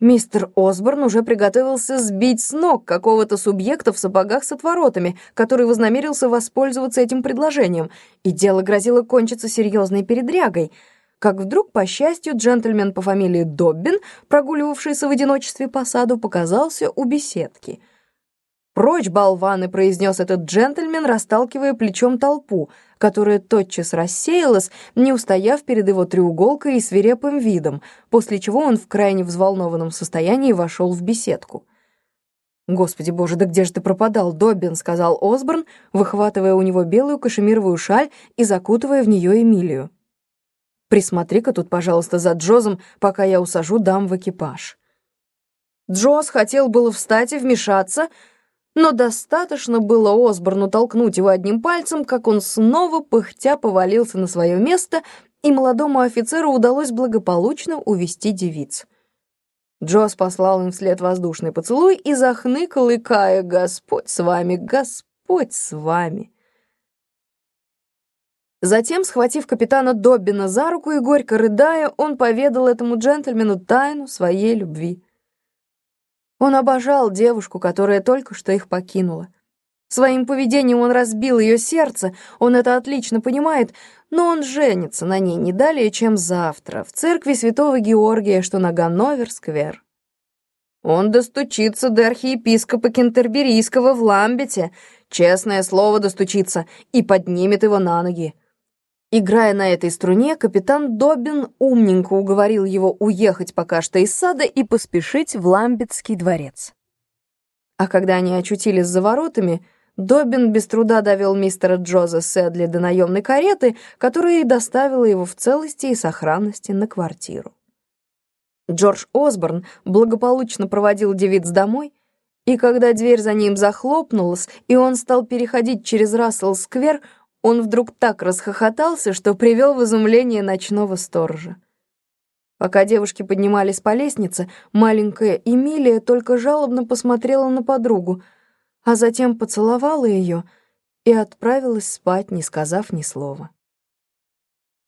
Мистер Осборн уже приготовился сбить с ног какого-то субъекта в сапогах с отворотами, который вознамерился воспользоваться этим предложением, и дело грозило кончиться серьезной передрягой, как вдруг, по счастью, джентльмен по фамилии Доббин, прогуливавшийся в одиночестве по саду, показался у беседки. «Прочь, болваны!» — произнес этот джентльмен, расталкивая плечом толпу, которая тотчас рассеялась, не устояв перед его треуголкой и свирепым видом, после чего он в крайне взволнованном состоянии вошел в беседку. «Господи боже, да где же ты пропадал, Доббин?» — сказал Осборн, выхватывая у него белую кашемировую шаль и закутывая в нее Эмилию. «Присмотри-ка тут, пожалуйста, за Джозом, пока я усажу дам в экипаж». Джоз хотел было встать и вмешаться, — но достаточно было Осборну толкнуть его одним пальцем, как он снова пыхтя повалился на свое место, и молодому офицеру удалось благополучно увести девиц. Джос послал им вслед воздушный поцелуй и захныкал, икая «Господь с вами, Господь с вами!» Затем, схватив капитана Доббина за руку и горько рыдая, он поведал этому джентльмену тайну своей любви. Он обожал девушку, которая только что их покинула. Своим поведением он разбил ее сердце, он это отлично понимает, но он женится на ней не далее, чем завтра, в церкви святого Георгия, что на Ганновер-сквер. Он достучится до архиепископа Кентерберийского в Ламбете, честное слово достучится, и поднимет его на ноги. Играя на этой струне, капитан Добин умненько уговорил его уехать пока что из сада и поспешить в Ламбетский дворец. А когда они очутились за воротами, Добин без труда довел мистера Джоза Сэдли до наемной кареты, которая и доставила его в целости и сохранности на квартиру. Джордж Осборн благополучно проводил девиц домой, и когда дверь за ним захлопнулась, и он стал переходить через Рассел-сквер, он вдруг так расхохотался, что привел в изумление ночного сторожа. Пока девушки поднимались по лестнице, маленькая Эмилия только жалобно посмотрела на подругу, а затем поцеловала ее и отправилась спать, не сказав ни слова.